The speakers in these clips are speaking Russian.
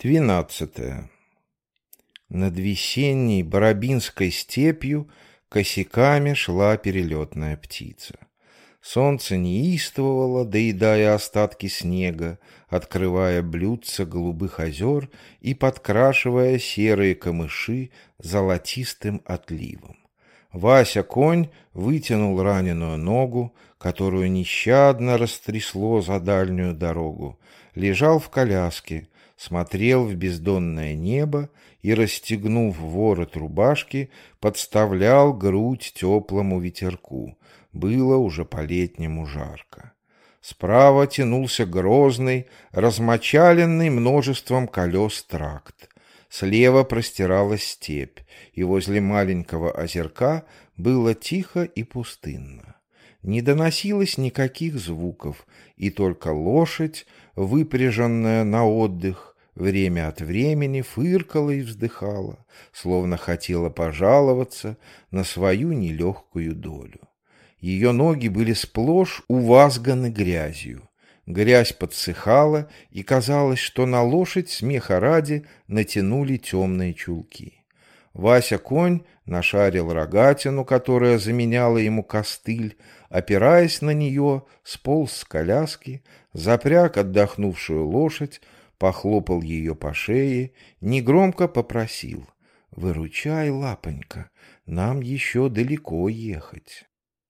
Двенадцатое. Над весенней Барабинской степью косяками шла перелетная птица. Солнце неистовало, доедая остатки снега, открывая блюдца голубых озер и подкрашивая серые камыши золотистым отливом. Вася конь вытянул раненую ногу, которую нещадно растрясло за дальнюю дорогу, лежал в коляске, смотрел в бездонное небо и, расстегнув ворот рубашки, подставлял грудь теплому ветерку. Было уже по-летнему жарко. Справа тянулся грозный, размочаленный множеством колес тракт. Слева простиралась степь, и возле маленького озерка было тихо и пустынно. Не доносилось никаких звуков, и только лошадь, выпряженная на отдых, время от времени фыркала и вздыхала, словно хотела пожаловаться на свою нелегкую долю. Ее ноги были сплошь увазганы грязью. Грязь подсыхала, и казалось, что на лошадь смеха ради натянули темные чулки. Вася конь нашарил рогатину, которая заменяла ему костыль, опираясь на нее, сполз с коляски, запряг отдохнувшую лошадь, похлопал ее по шее, негромко попросил «Выручай, лапонька, нам еще далеко ехать».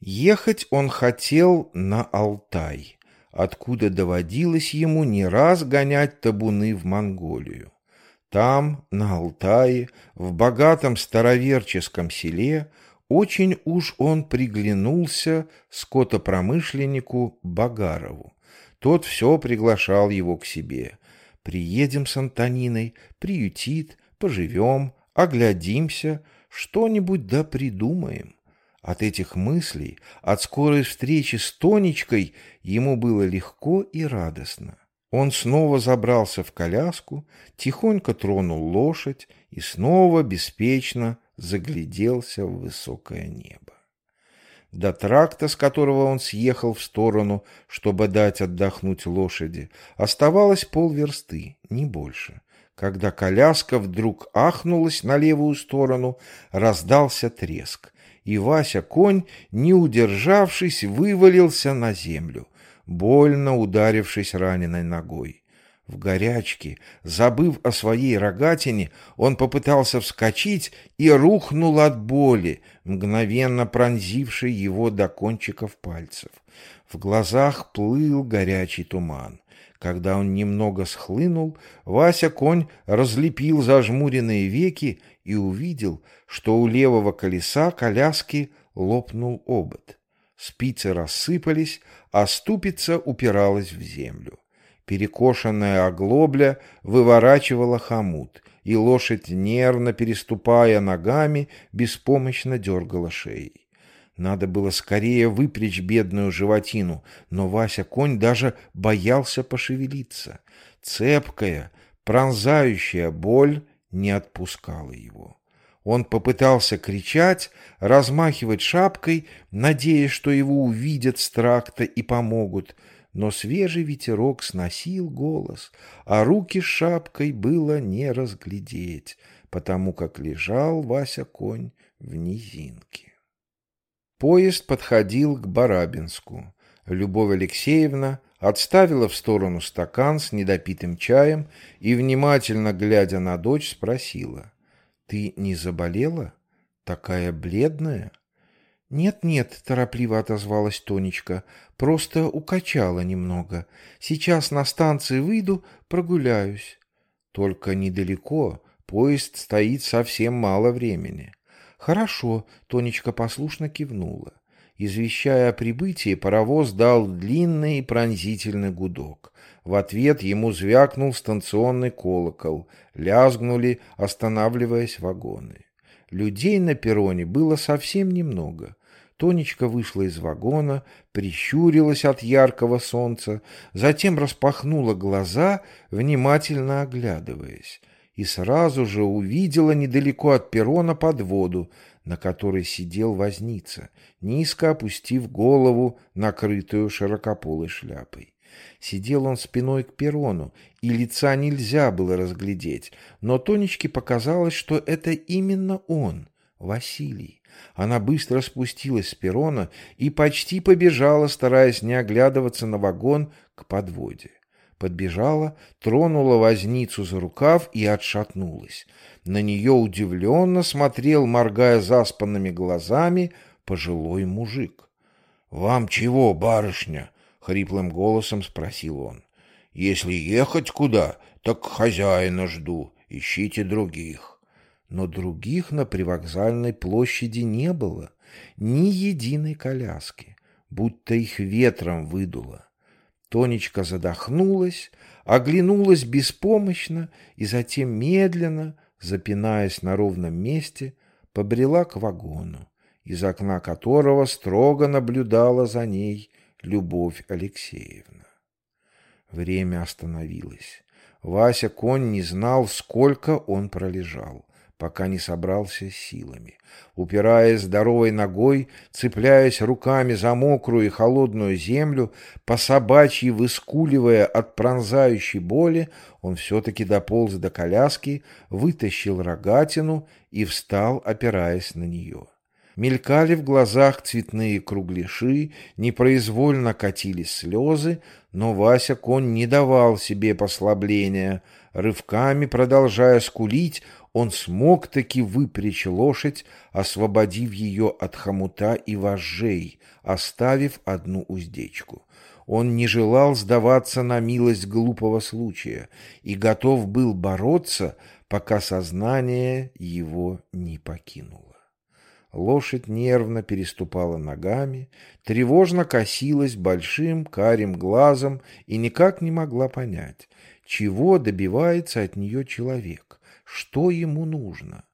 Ехать он хотел на Алтай, откуда доводилось ему не раз гонять табуны в Монголию. Там, на Алтае, в богатом староверческом селе, очень уж он приглянулся скотопромышленнику Багарову. Тот все приглашал его к себе, Приедем с Антониной, приютит, поживем, оглядимся, что-нибудь да придумаем. От этих мыслей, от скорой встречи с Тонечкой ему было легко и радостно. Он снова забрался в коляску, тихонько тронул лошадь и снова беспечно загляделся в высокое небо. До тракта, с которого он съехал в сторону, чтобы дать отдохнуть лошади, оставалось полверсты, не больше. Когда коляска вдруг ахнулась на левую сторону, раздался треск, и Вася-конь, не удержавшись, вывалился на землю, больно ударившись раненой ногой. В горячке, забыв о своей рогатине, он попытался вскочить и рухнул от боли, мгновенно пронзившей его до кончиков пальцев. В глазах плыл горячий туман. Когда он немного схлынул, Вася-конь разлепил зажмуренные веки и увидел, что у левого колеса коляски лопнул обод. Спицы рассыпались, а ступица упиралась в землю. Перекошенная оглобля выворачивала хомут, и лошадь, нервно переступая ногами, беспомощно дергала шеей. Надо было скорее выпрячь бедную животину, но Вася-конь даже боялся пошевелиться. Цепкая, пронзающая боль не отпускала его. Он попытался кричать, размахивать шапкой, надеясь, что его увидят с тракта и помогут, но свежий ветерок сносил голос, а руки с шапкой было не разглядеть, потому как лежал Вася-конь в низинке. Поезд подходил к Барабинску. Любовь Алексеевна отставила в сторону стакан с недопитым чаем и, внимательно глядя на дочь, спросила, «Ты не заболела? Такая бледная?» «Нет-нет», — торопливо отозвалась Тонечка, — «просто укачала немного. Сейчас на станции выйду, прогуляюсь». «Только недалеко, поезд стоит совсем мало времени». «Хорошо», — Тонечка послушно кивнула. Извещая о прибытии, паровоз дал длинный и пронзительный гудок. В ответ ему звякнул станционный колокол, лязгнули, останавливаясь вагоны. Людей на перроне было совсем немного. Тонечка вышла из вагона, прищурилась от яркого солнца, затем распахнула глаза, внимательно оглядываясь, и сразу же увидела недалеко от перрона подводу, на которой сидел возница, низко опустив голову, накрытую широкополой шляпой. Сидел он спиной к перрону, и лица нельзя было разглядеть, но Тонечке показалось, что это именно он, Василий. Она быстро спустилась с перрона и почти побежала, стараясь не оглядываться на вагон к подводе. Подбежала, тронула возницу за рукав и отшатнулась. На нее удивленно смотрел, моргая заспанными глазами, пожилой мужик. — Вам чего, барышня? — хриплым голосом спросил он. — Если ехать куда, так хозяина жду, ищите других. Но других на привокзальной площади не было, ни единой коляски, будто их ветром выдуло. Тонечка задохнулась, оглянулась беспомощно и затем медленно, запинаясь на ровном месте, побрела к вагону, из окна которого строго наблюдала за ней Любовь Алексеевна. Время остановилось. Вася конь не знал, сколько он пролежал пока не собрался силами. Упираясь здоровой ногой, цепляясь руками за мокрую и холодную землю, по собачьи выскуливая от пронзающей боли, он все-таки дополз до коляски, вытащил рогатину и встал, опираясь на нее. Мелькали в глазах цветные кругляши, непроизвольно катились слезы, но Вася конь не давал себе послабления. Рывками, продолжая скулить, он смог таки выпрячь лошадь, освободив ее от хомута и вожжей, оставив одну уздечку. Он не желал сдаваться на милость глупого случая и готов был бороться, пока сознание его не покинуло. Лошадь нервно переступала ногами, тревожно косилась большим карим глазом и никак не могла понять, чего добивается от нее человек что ему нужно.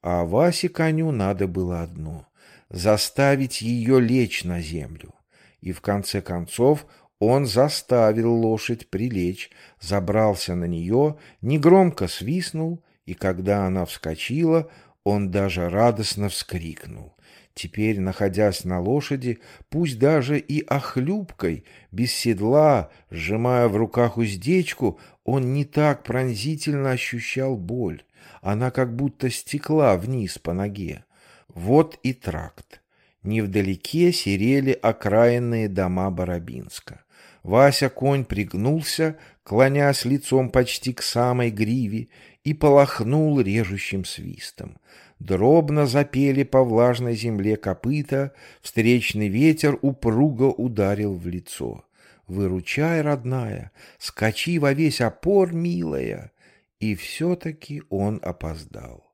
А Васе коню надо было одно — заставить ее лечь на землю. И в конце концов он заставил лошадь прилечь, забрался на нее, негромко свистнул, и когда она вскочила, он даже радостно вскрикнул. Теперь, находясь на лошади, пусть даже и охлюбкой, без седла, сжимая в руках уздечку, он не так пронзительно ощущал боль. Она как будто стекла вниз по ноге. Вот и тракт. Невдалеке серели окраинные дома Барабинска. Вася конь пригнулся, клонясь лицом почти к самой гриве, и полохнул режущим свистом. Дробно запели по влажной земле копыта, встречный ветер упруго ударил в лицо. «Выручай, родная, скачи во весь опор, милая!» И все-таки он опоздал.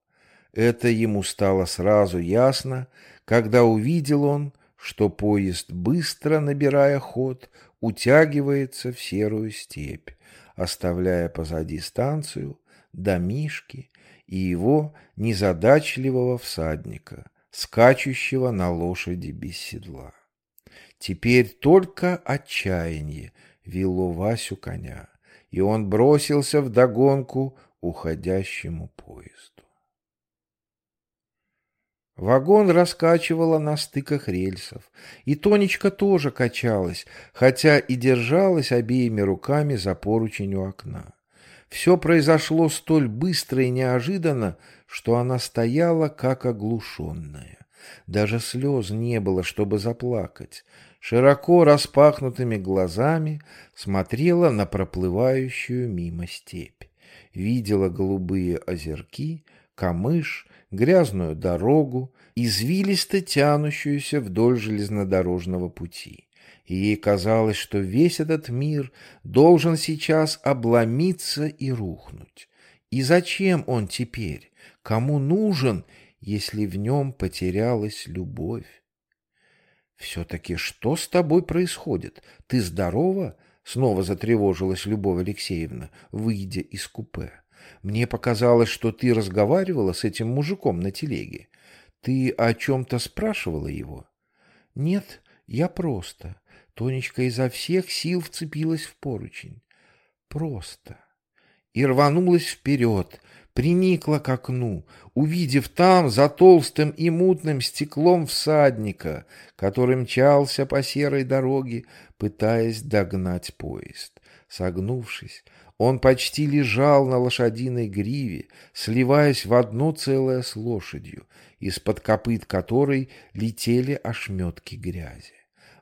Это ему стало сразу ясно, когда увидел он, что поезд, быстро набирая ход, утягивается в серую степь, оставляя позади станцию, домишки и его незадачливого всадника, скачущего на лошади без седла. Теперь только отчаяние вело Васю коня, и он бросился в догонку уходящему поезду. Вагон раскачивало на стыках рельсов, и Тонечка тоже качалась, хотя и держалась обеими руками за поручень у окна. Все произошло столь быстро и неожиданно, что она стояла как оглушенная. Даже слез не было, чтобы заплакать. Широко распахнутыми глазами смотрела на проплывающую мимо степь. Видела голубые озерки, камыш, грязную дорогу, извилисто тянущуюся вдоль железнодорожного пути и ей казалось, что весь этот мир должен сейчас обломиться и рухнуть. И зачем он теперь? Кому нужен, если в нем потерялась любовь? «Все-таки что с тобой происходит? Ты здорова?» Снова затревожилась Любовь Алексеевна, выйдя из купе. «Мне показалось, что ты разговаривала с этим мужиком на телеге. Ты о чем-то спрашивала его?» «Нет, я просто. Тонечка изо всех сил вцепилась в поручень. Просто. И рванулась вперед, приникла к окну, увидев там за толстым и мутным стеклом всадника, который мчался по серой дороге, пытаясь догнать поезд. Согнувшись, он почти лежал на лошадиной гриве, сливаясь в одно целое с лошадью, из-под копыт которой летели ошметки грязи.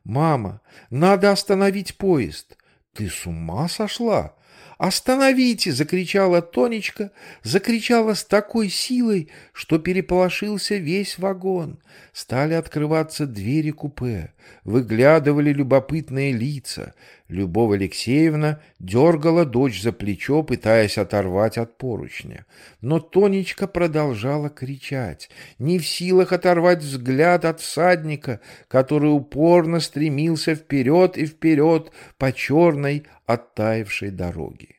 «Мама, надо остановить поезд!» «Ты с ума сошла?» «Остановите!» — закричала Тонечка, закричала с такой силой, что переполошился весь вагон. Стали открываться двери купе, выглядывали любопытные лица. Любовь Алексеевна дергала дочь за плечо, пытаясь оторвать от поручня. Но Тонечка продолжала кричать, не в силах оторвать взгляд от всадника, который упорно стремился вперед и вперед по черной оттаившей дороге.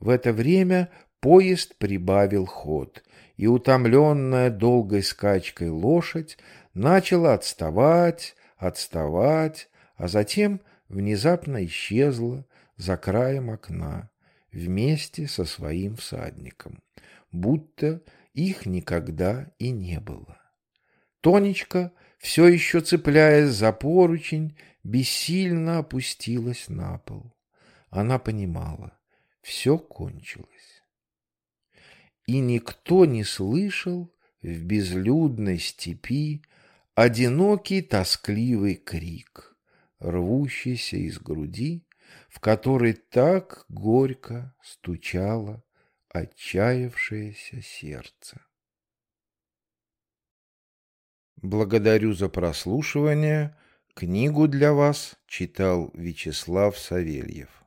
В это время поезд прибавил ход, и утомленная долгой скачкой лошадь начала отставать, отставать, а затем внезапно исчезла за краем окна вместе со своим всадником, будто их никогда и не было. Тонечка, все еще цепляясь за поручень, бессильно опустилась на пол. Она понимала, все кончилось. И никто не слышал в безлюдной степи одинокий тоскливый крик, рвущийся из груди, в которой так горько стучало отчаявшееся сердце. Благодарю за прослушивание. Книгу для вас читал Вячеслав Савельев.